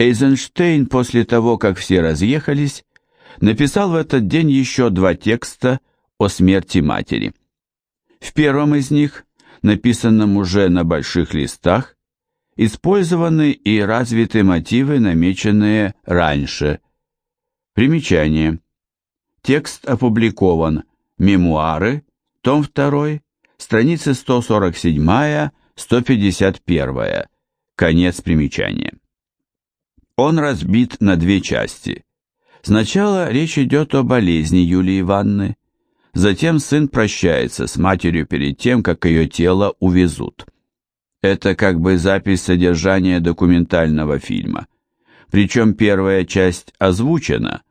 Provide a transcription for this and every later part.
Эйзенштейн после того, как все разъехались, написал в этот день еще два текста о смерти матери. В первом из них, написанном уже на больших листах, использованы и развиты мотивы, намеченные раньше. Примечание. Текст опубликован. Мемуары, том 2, страницы 147-151. Конец примечания. Он разбит на две части. Сначала речь идет о болезни Юлии Ивановны, затем сын прощается с матерью перед тем, как ее тело увезут. Это как бы запись содержания документального фильма. Причем первая часть озвучена,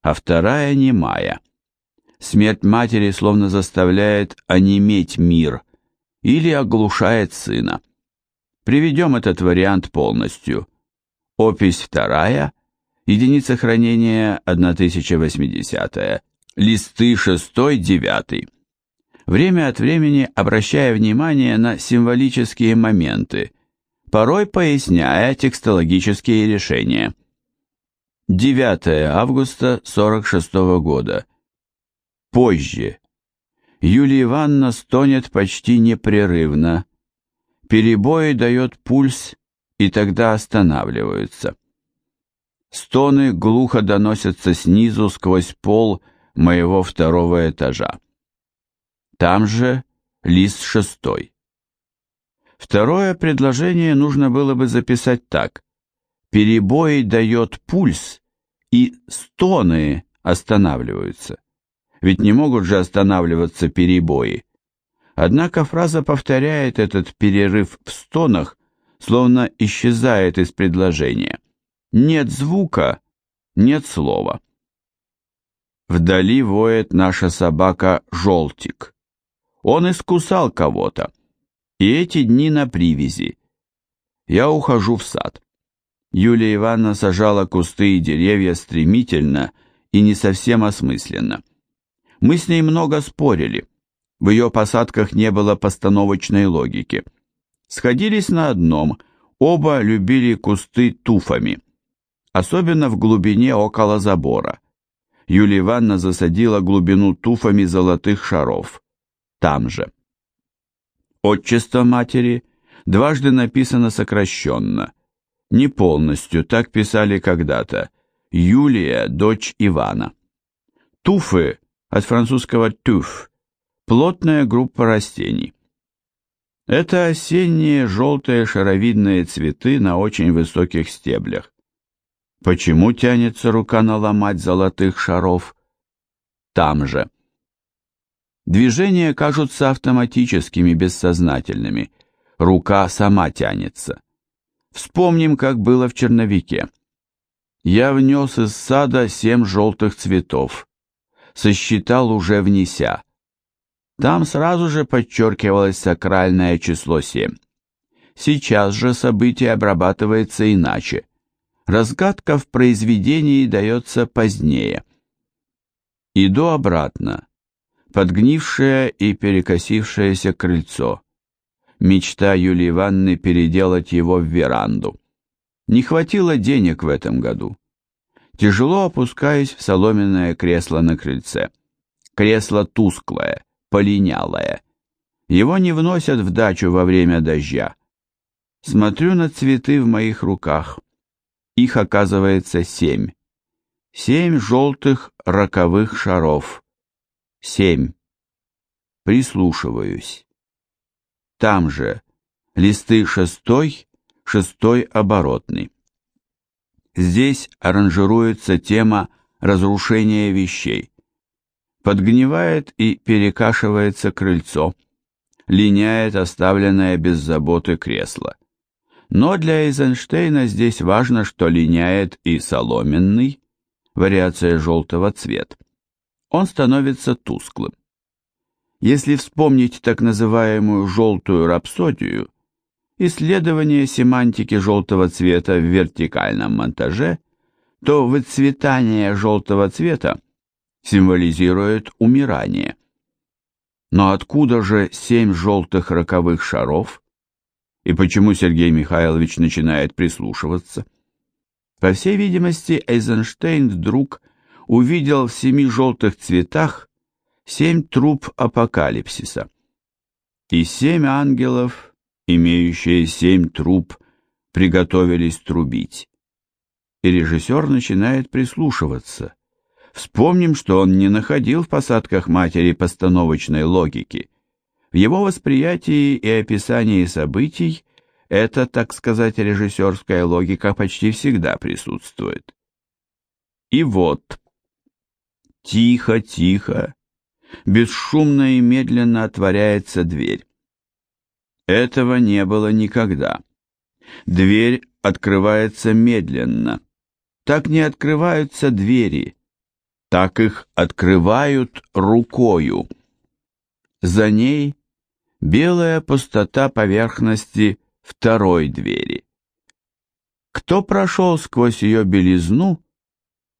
а вторая немая. Смерть матери словно заставляет онеметь мир или оглушает сына. Приведем этот вариант полностью. Опись вторая, единица хранения 1080, листы 6-9 время от времени обращая внимание на символические моменты, порой поясняя текстологические решения. 9 августа 46 года. Позже. Юлия Ивановна стонет почти непрерывно. Перебои дает пульс, и тогда останавливаются. Стоны глухо доносятся снизу сквозь пол моего второго этажа. Там же лист шестой. Второе предложение нужно было бы записать так. Перебой дает пульс, и стоны останавливаются. Ведь не могут же останавливаться перебои. Однако фраза повторяет этот перерыв в стонах, словно исчезает из предложения. Нет звука, нет слова. Вдали воет наша собака Желтик. Он искусал кого-то. И эти дни на привязи. Я ухожу в сад. Юлия Ивановна сажала кусты и деревья стремительно и не совсем осмысленно. Мы с ней много спорили. В ее посадках не было постановочной логики. Сходились на одном, оба любили кусты туфами. Особенно в глубине около забора. Юлия Ивановна засадила глубину туфами золотых шаров там же. Отчество матери дважды написано сокращенно, не полностью, так писали когда-то, Юлия, дочь Ивана. Туфы, от французского туф, плотная группа растений. Это осенние желтые шаровидные цветы на очень высоких стеблях. Почему тянется рука наломать золотых шаров? Там же. Движения кажутся автоматическими, бессознательными. Рука сама тянется. Вспомним, как было в черновике. Я внес из сада семь желтых цветов. Сосчитал уже внеся. Там сразу же подчеркивалось сакральное число семь. Сейчас же событие обрабатывается иначе. Разгадка в произведении дается позднее. Иду обратно подгнившее и перекосившееся крыльцо. Мечта Юлии Ивановны переделать его в веранду. Не хватило денег в этом году. Тяжело опускаюсь в соломенное кресло на крыльце. Кресло тусклое, полинялое. Его не вносят в дачу во время дождя. Смотрю на цветы в моих руках. Их оказывается семь. Семь желтых роковых шаров. Семь. Прислушиваюсь. Там же листы шестой, шестой оборотный. Здесь аранжируется тема разрушения вещей. Подгнивает и перекашивается крыльцо, линяет оставленное без заботы кресло. Но для Эйзенштейна здесь важно, что линяет и соломенный, вариация желтого цвета он становится тусклым. Если вспомнить так называемую «желтую рапсодию», исследование семантики желтого цвета в вертикальном монтаже, то выцветание желтого цвета символизирует умирание. Но откуда же семь желтых роковых шаров? И почему Сергей Михайлович начинает прислушиваться? По всей видимости, Эйзенштейн вдруг увидел в семи желтых цветах семь труб апокалипсиса. И семь ангелов, имеющие семь труб, приготовились трубить. И режиссер начинает прислушиваться. Вспомним, что он не находил в посадках матери постановочной логики. В его восприятии и описании событий эта, так сказать, режиссерская логика почти всегда присутствует. И вот, тихо, тихо, бесшумно и медленно отворяется дверь. Этого не было никогда. Дверь открывается медленно. Так не открываются двери, так их открывают рукою. За ней белая пустота поверхности второй двери. Кто прошел сквозь ее белизну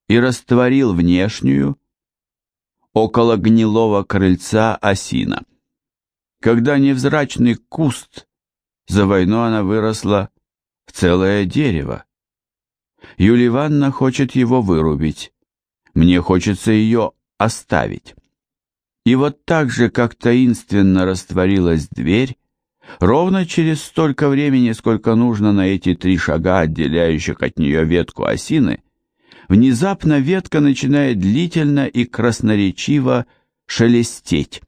и растворил внешнюю, около гнилого крыльца осина. Когда невзрачный куст, за войну она выросла в целое дерево. Юлия Ивановна хочет его вырубить, мне хочется ее оставить. И вот так же, как таинственно растворилась дверь, ровно через столько времени, сколько нужно на эти три шага, отделяющих от нее ветку осины, внезапно ветка начинает длительно и красноречиво шелестеть.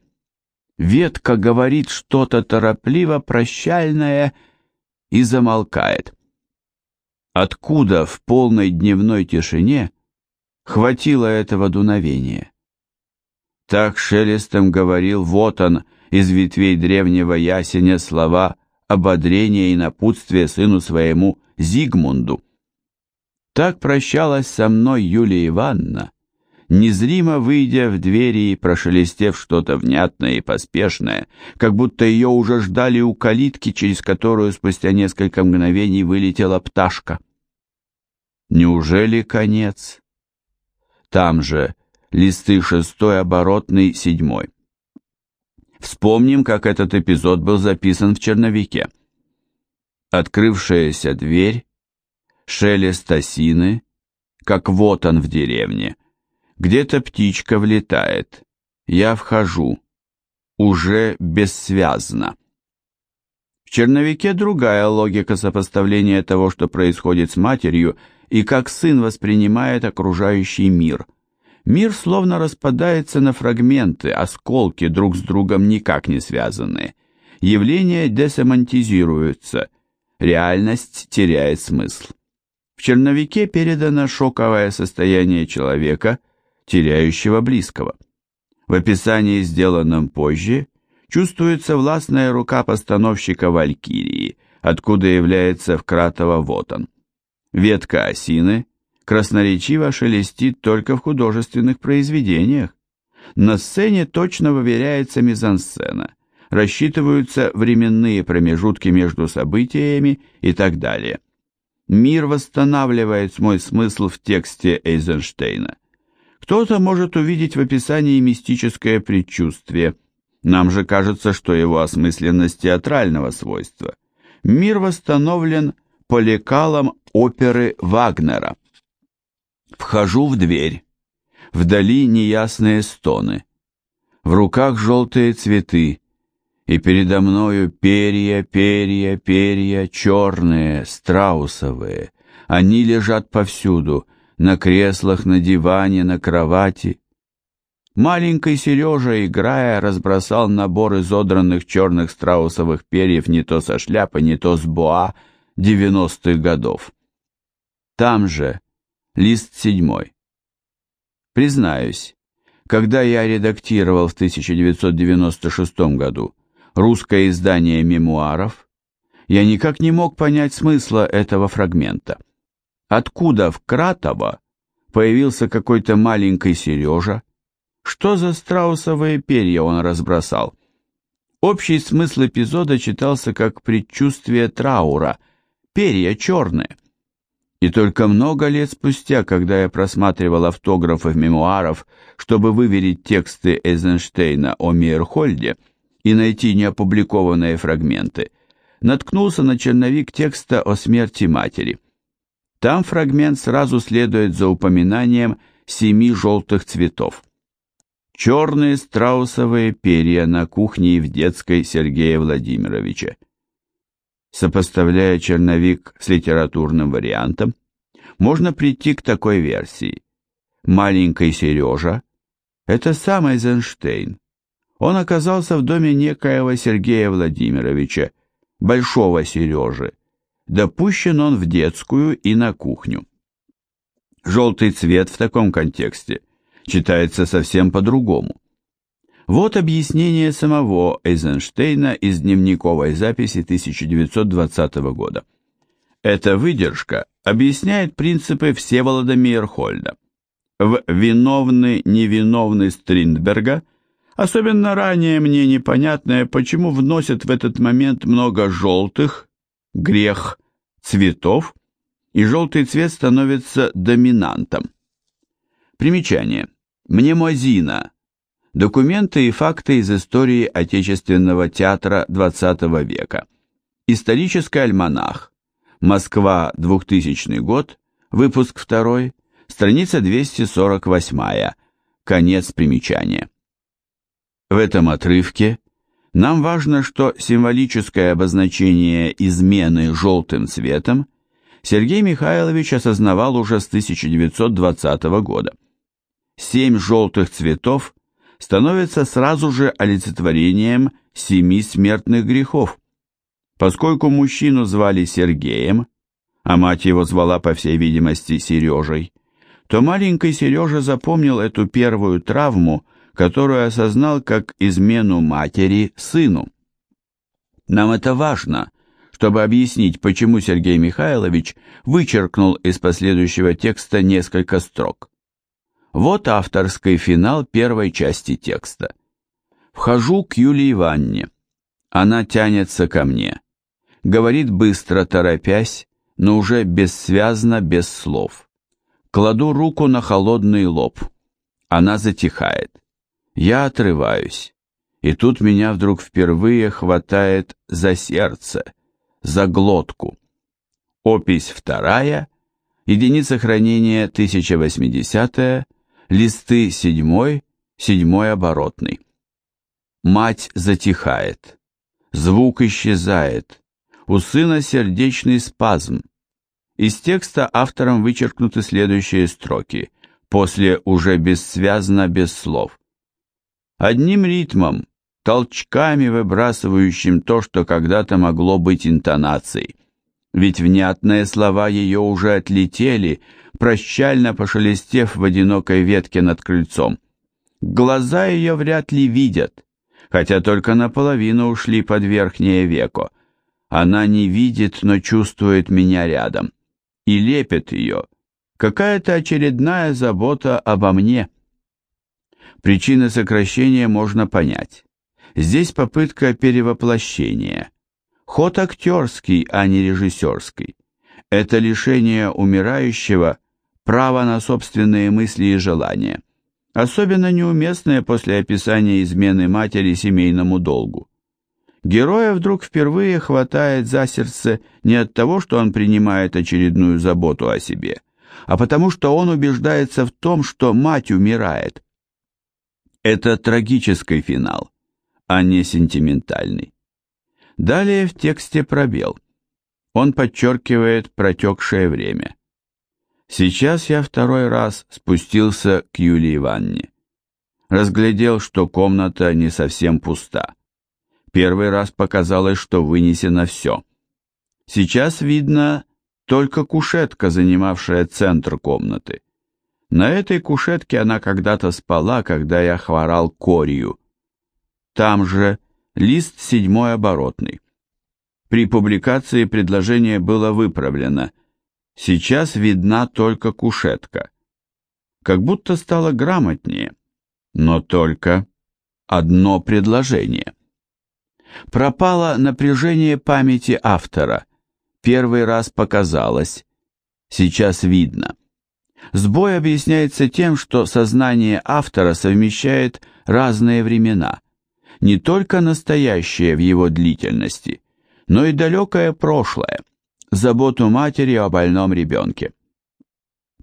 Ветка говорит что-то торопливо прощальное и замолкает. Откуда в полной дневной тишине хватило этого дуновения? Так шелестом говорил вот он из ветвей древнего ясеня слова ободрения и напутствия сыну своему Зигмунду. Так прощалась со мной Юлия Ивановна, незримо выйдя в двери и прошелестев что-то внятное и поспешное, как будто ее уже ждали у калитки, через которую спустя несколько мгновений вылетела пташка. Неужели конец? Там же листы шестой, оборотный, седьмой. Вспомним, как этот эпизод был записан в черновике. Открывшаяся дверь, шелест осины, как вот он в деревне. Где-то птичка влетает. Я вхожу. Уже бессвязно. Черновике другая логика сопоставления того, что происходит с матерью, и как сын воспринимает окружающий мир – Мир словно распадается на фрагменты, осколки, друг с другом никак не связанные. Явления десемантизируются, реальность теряет смысл. В черновике передано шоковое состояние человека, теряющего близкого. В описании, сделанном позже, чувствуется властная рука постановщика «Валькирии», откуда является Вкратова вот он. Ветка осины – красноречиво шелестит только в художественных произведениях. На сцене точно выверяется мизансцена, рассчитываются временные промежутки между событиями и так далее. Мир восстанавливает свой смысл в тексте Эйзенштейна. Кто-то может увидеть в описании мистическое предчувствие, нам же кажется, что его осмысленность театрального свойства. Мир восстановлен по лекалам оперы Вагнера. Вхожу в дверь. Вдали неясные стоны. В руках желтые цветы. И передо мною перья, перья, перья, черные, страусовые. Они лежат повсюду, на креслах, на диване, на кровати. Маленький Сережа, играя, разбросал набор изодранных черных страусовых перьев не то со шляпы, не то с боа девяностых годов. Там же, Лист седьмой. Признаюсь, когда я редактировал в 1996 году русское издание мемуаров, я никак не мог понять смысла этого фрагмента. Откуда в Кратово появился какой-то маленький Сережа? Что за страусовые перья он разбросал? Общий смысл эпизода читался как предчувствие траура, перья черные. И только много лет спустя, когда я просматривал автографы мемуаров, чтобы выверить тексты Эйзенштейна о Мейерхольде и найти неопубликованные фрагменты, наткнулся на черновик текста о смерти матери. Там фрагмент сразу следует за упоминанием семи желтых цветов. Черные страусовые перья на кухне и в детской Сергея Владимировича. Сопоставляя черновик с литературным вариантом, можно прийти к такой версии. Маленький Сережа – это сам Эйзенштейн. Он оказался в доме некоего Сергея Владимировича, Большого Сережи. Допущен он в детскую и на кухню. Желтый цвет в таком контексте читается совсем по-другому. Вот объяснение самого Эйзенштейна из дневниковой записи 1920 года. Эта выдержка объясняет принципы Всеволода Мейерхольда. В «Виновный, невиновный Стриндберга» особенно ранее мне непонятное, почему вносят в этот момент много желтых, грех, цветов, и желтый цвет становится доминантом. Примечание. Мнемозина. Документы и факты из истории отечественного театра XX века. Исторический альманах. Москва, 2000 год, выпуск 2, страница 248, конец примечания. В этом отрывке нам важно, что символическое обозначение измены желтым цветом Сергей Михайлович осознавал уже с 1920 года. Семь желтых цветов становятся сразу же олицетворением семи смертных грехов, Поскольку мужчину звали Сергеем, а мать его звала, по всей видимости, Сережей, то маленький Сережа запомнил эту первую травму, которую осознал как измену матери сыну. Нам это важно, чтобы объяснить, почему Сергей Михайлович вычеркнул из последующего текста несколько строк. Вот авторский финал первой части текста. «Вхожу к Юлии Ивановне. Она тянется ко мне говорит быстро, торопясь, но уже бессвязно, без слов. Кладу руку на холодный лоб. Она затихает. Я отрываюсь. И тут меня вдруг впервые хватает за сердце, за глотку. Опись вторая, единица хранения 1080 листы седьмой, седьмой оборотный. Мать затихает. Звук исчезает у сына сердечный спазм. Из текста автором вычеркнуты следующие строки, после уже бессвязно без слов. Одним ритмом, толчками выбрасывающим то, что когда-то могло быть интонацией. Ведь внятные слова ее уже отлетели, прощально пошелестев в одинокой ветке над крыльцом. Глаза ее вряд ли видят, хотя только наполовину ушли под верхнее веко, она не видит, но чувствует меня рядом. И лепит ее. Какая-то очередная забота обо мне. Причины сокращения можно понять. Здесь попытка перевоплощения. Ход актерский, а не режиссерский. Это лишение умирающего права на собственные мысли и желания. Особенно неуместное после описания измены матери семейному долгу. Героя вдруг впервые хватает за сердце не от того, что он принимает очередную заботу о себе, а потому что он убеждается в том, что мать умирает. Это трагический финал, а не сентиментальный. Далее в тексте пробел. Он подчеркивает протекшее время. Сейчас я второй раз спустился к Юлии Ивановне. Разглядел, что комната не совсем пуста. Первый раз показалось, что вынесено все. Сейчас видно только кушетка, занимавшая центр комнаты. На этой кушетке она когда-то спала, когда я хворал корью. Там же лист седьмой оборотный. При публикации предложение было выправлено. Сейчас видна только кушетка. Как будто стало грамотнее, но только одно предложение. Пропало напряжение памяти автора. Первый раз показалось. Сейчас видно. Сбой объясняется тем, что сознание автора совмещает разные времена. Не только настоящее в его длительности, но и далекое прошлое. Заботу матери о больном ребенке.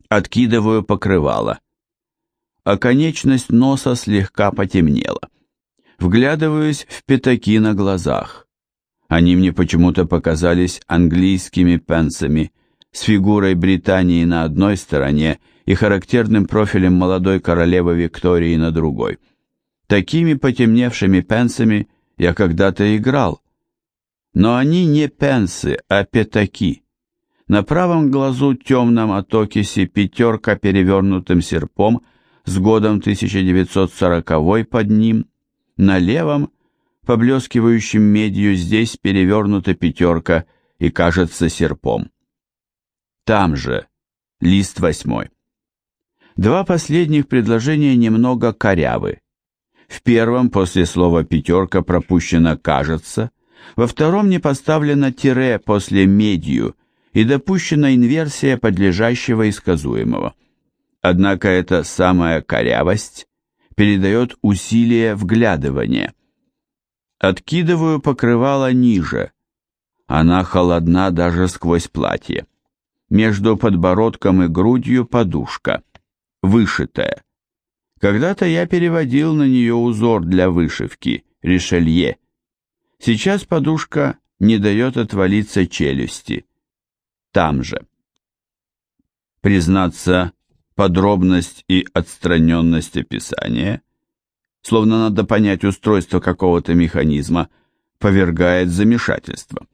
Откидываю покрывало. Оконечность носа слегка потемнела. Вглядываюсь в пятаки на глазах. Они мне почему-то показались английскими пенсами, с фигурой Британии на одной стороне и характерным профилем молодой королевы Виктории на другой. Такими потемневшими пенсами я когда-то играл. Но они не пенсы, а пятаки. На правом глазу темном от пятерка перевернутым серпом с годом 1940 под ним, на левом, поблескивающим медью, здесь перевернута пятерка и кажется серпом. Там же, лист восьмой. Два последних предложения немного корявы. В первом после слова «пятерка» пропущено «кажется», во втором не поставлено тире после «медью» и допущена инверсия подлежащего и сказуемого. Однако эта самая корявость передает усилие вглядывания. Откидываю покрывало ниже. Она холодна даже сквозь платье. Между подбородком и грудью подушка, вышитая. Когда-то я переводил на нее узор для вышивки, решелье. Сейчас подушка не дает отвалиться челюсти. Там же. Признаться, подробность и отстраненность описания, словно надо понять устройство какого-то механизма, повергает замешательство.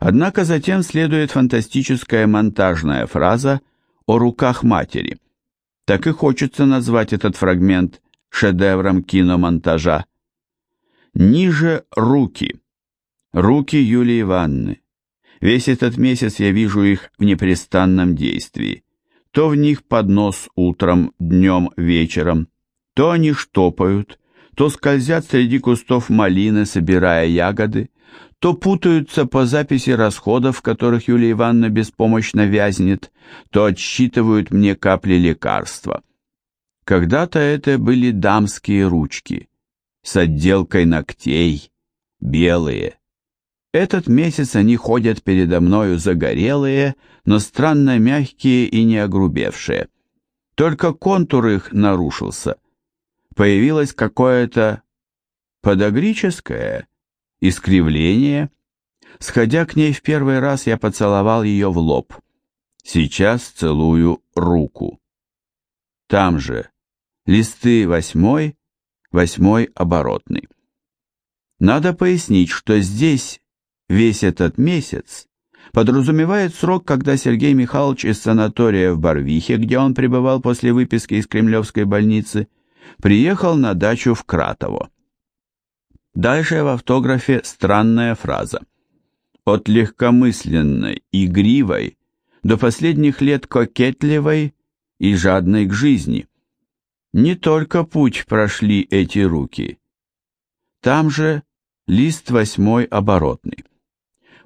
Однако затем следует фантастическая монтажная фраза о руках матери – так и хочется назвать этот фрагмент шедевром киномонтажа. Ниже руки. Руки Юлии Ивановны. Весь этот месяц я вижу их в непрестанном действии. То в них поднос утром, днем, вечером, то они штопают, то скользят среди кустов малины, собирая ягоды, то путаются по записи расходов, в которых Юлия Ивановна беспомощно вязнет, то отсчитывают мне капли лекарства. Когда-то это были дамские ручки с отделкой ногтей, белые. Этот месяц они ходят передо мною загорелые, но странно мягкие и не огрубевшие. Только контур их нарушился. Появилось какое-то подогрическое, искривление. Сходя к ней в первый раз, я поцеловал ее в лоб. Сейчас целую руку. Там же листы восьмой, восьмой оборотный. Надо пояснить, что здесь весь этот месяц подразумевает срок, когда Сергей Михайлович из санатория в Барвихе, где он пребывал после выписки из Кремлевской больницы, приехал на дачу в Кратово. Дальше в автографе странная фраза. От легкомысленной, игривой до последних лет кокетливой и жадной к жизни. Не только путь прошли эти руки. Там же лист восьмой оборотный.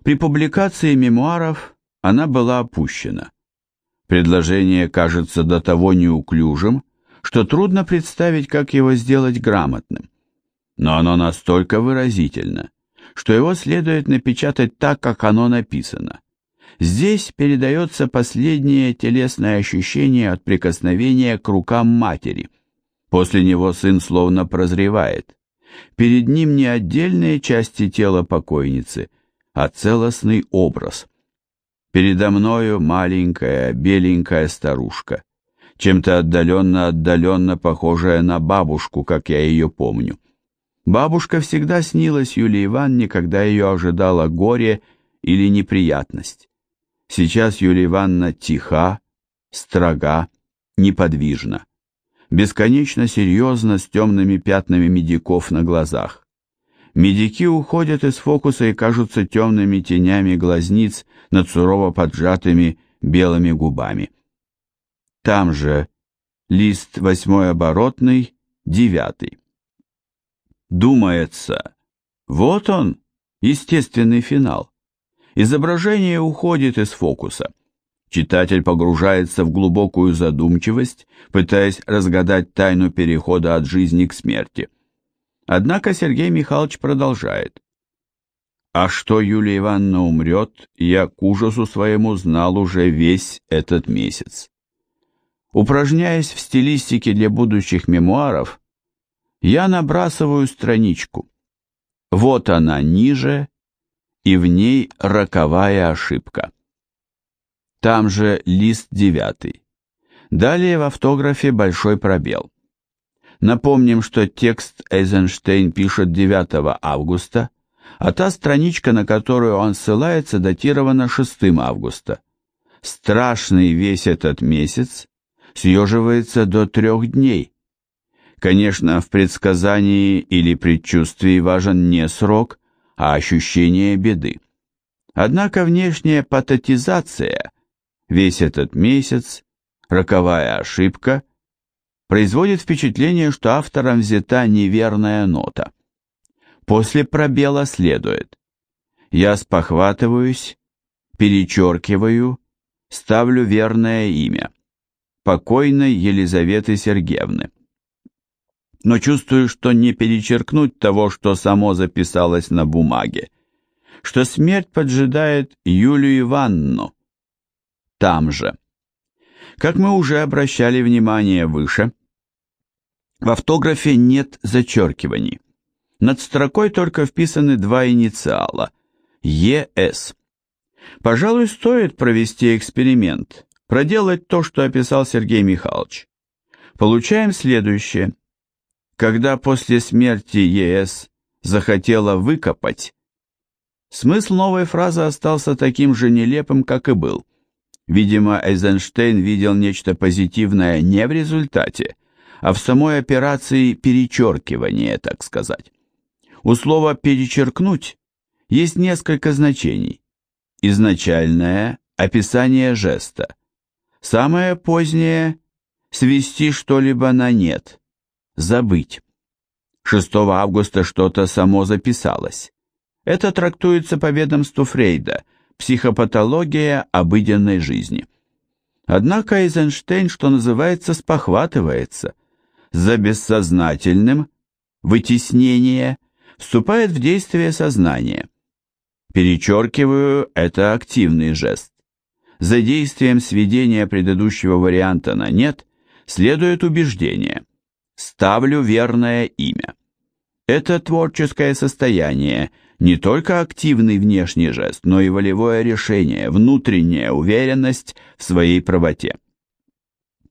При публикации мемуаров она была опущена. Предложение кажется до того неуклюжим, что трудно представить, как его сделать грамотным но оно настолько выразительно, что его следует напечатать так, как оно написано. Здесь передается последнее телесное ощущение от прикосновения к рукам матери. После него сын словно прозревает. Перед ним не отдельные части тела покойницы, а целостный образ. Передо мною маленькая беленькая старушка, чем-то отдаленно-отдаленно похожая на бабушку, как я ее помню. Бабушка всегда снилась Юлии Ивановне, когда ее ожидало горе или неприятность. Сейчас Юлия Ивановна тиха, строга, неподвижна. Бесконечно серьезно с темными пятнами медиков на глазах. Медики уходят из фокуса и кажутся темными тенями глазниц над сурово поджатыми белыми губами. Там же лист восьмой оборотный, девятый. Думается, вот он, естественный финал. Изображение уходит из фокуса. Читатель погружается в глубокую задумчивость, пытаясь разгадать тайну перехода от жизни к смерти. Однако Сергей Михайлович продолжает. А что Юлия Ивановна умрет, я к ужасу своему знал уже весь этот месяц. Упражняясь в стилистике для будущих мемуаров, я набрасываю страничку. Вот она ниже, и в ней роковая ошибка. Там же лист девятый. Далее в автографе большой пробел. Напомним, что текст Эйзенштейн пишет 9 августа, а та страничка, на которую он ссылается, датирована 6 августа. Страшный весь этот месяц съеживается до трех дней. Конечно, в предсказании или предчувствии важен не срок, а ощущение беды. Однако внешняя патетизация, весь этот месяц, роковая ошибка, производит впечатление, что автором взята неверная нота. После пробела следует. Я спохватываюсь, перечеркиваю, ставлю верное имя. Покойной Елизаветы Сергеевны. Но чувствую, что не перечеркнуть того, что само записалось на бумаге, что смерть поджидает Юлию Ивановну. Там же. Как мы уже обращали внимание выше, в автографе нет зачеркиваний. Над строкой только вписаны два инициала – ЕС. Пожалуй, стоит провести эксперимент, проделать то, что описал Сергей Михайлович. Получаем следующее. Когда после смерти ЕС захотела выкопать, смысл новой фразы остался таким же нелепым, как и был. Видимо, Эйзенштейн видел нечто позитивное не в результате, а в самой операции перечеркивания, так сказать. У слова «перечеркнуть» есть несколько значений. Изначальное – описание жеста. Самое позднее – свести что-либо на нет, забыть. 6 августа что-то само записалось. Это трактуется по ведомству Фрейда – психопатология обыденной жизни. Однако Эйзенштейн, что называется, спохватывается. За бессознательным – вытеснение – вступает в действие сознание. Перечеркиваю, это активный жест. За действием сведения предыдущего варианта на «нет» следует убеждение. Ставлю верное имя. Это творческое состояние, не только активный внешний жест, но и волевое решение, внутренняя уверенность в своей правоте.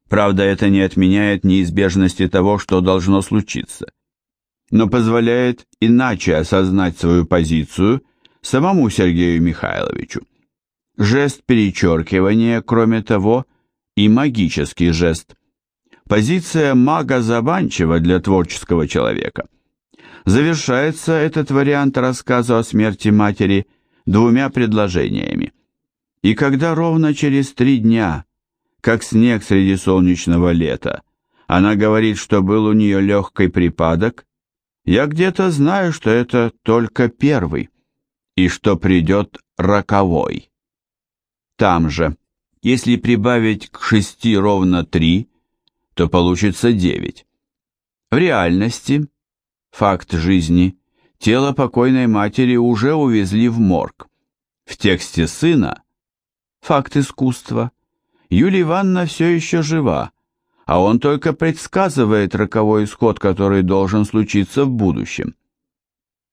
Правда, это не отменяет неизбежности того, что должно случиться – но позволяет иначе осознать свою позицию самому Сергею Михайловичу. Жест перечеркивания, кроме того, и магический жест. Позиция мага заманчива для творческого человека. Завершается этот вариант рассказа о смерти матери двумя предложениями. И когда ровно через три дня, как снег среди солнечного лета, она говорит, что был у нее легкий припадок, я где-то знаю, что это только первый, и что придет роковой. Там же, если прибавить к шести ровно три, то получится девять. В реальности, факт жизни, тело покойной матери уже увезли в морг. В тексте сына, факт искусства, Юлия Ивановна все еще жива, а он только предсказывает роковой исход, который должен случиться в будущем.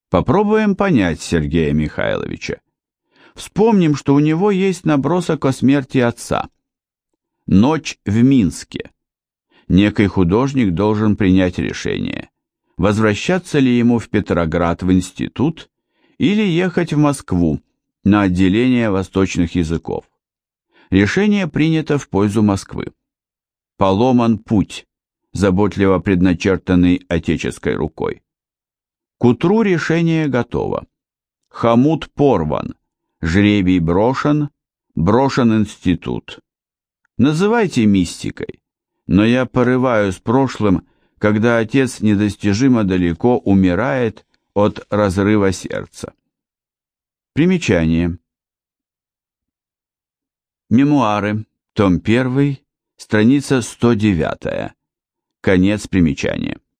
Попробуем понять Сергея Михайловича. Вспомним, что у него есть набросок о смерти отца. Ночь в Минске. Некий художник должен принять решение, возвращаться ли ему в Петроград в институт или ехать в Москву на отделение восточных языков. Решение принято в пользу Москвы. Поломан путь, заботливо предначертанный отеческой рукой. К утру решение готово. Хомут порван, жребий брошен, брошен институт. Называйте мистикой, но я порываю с прошлым, когда отец недостижимо далеко умирает от разрыва сердца. Примечание. Мемуары, том 1, Страница 109. Конец примечания.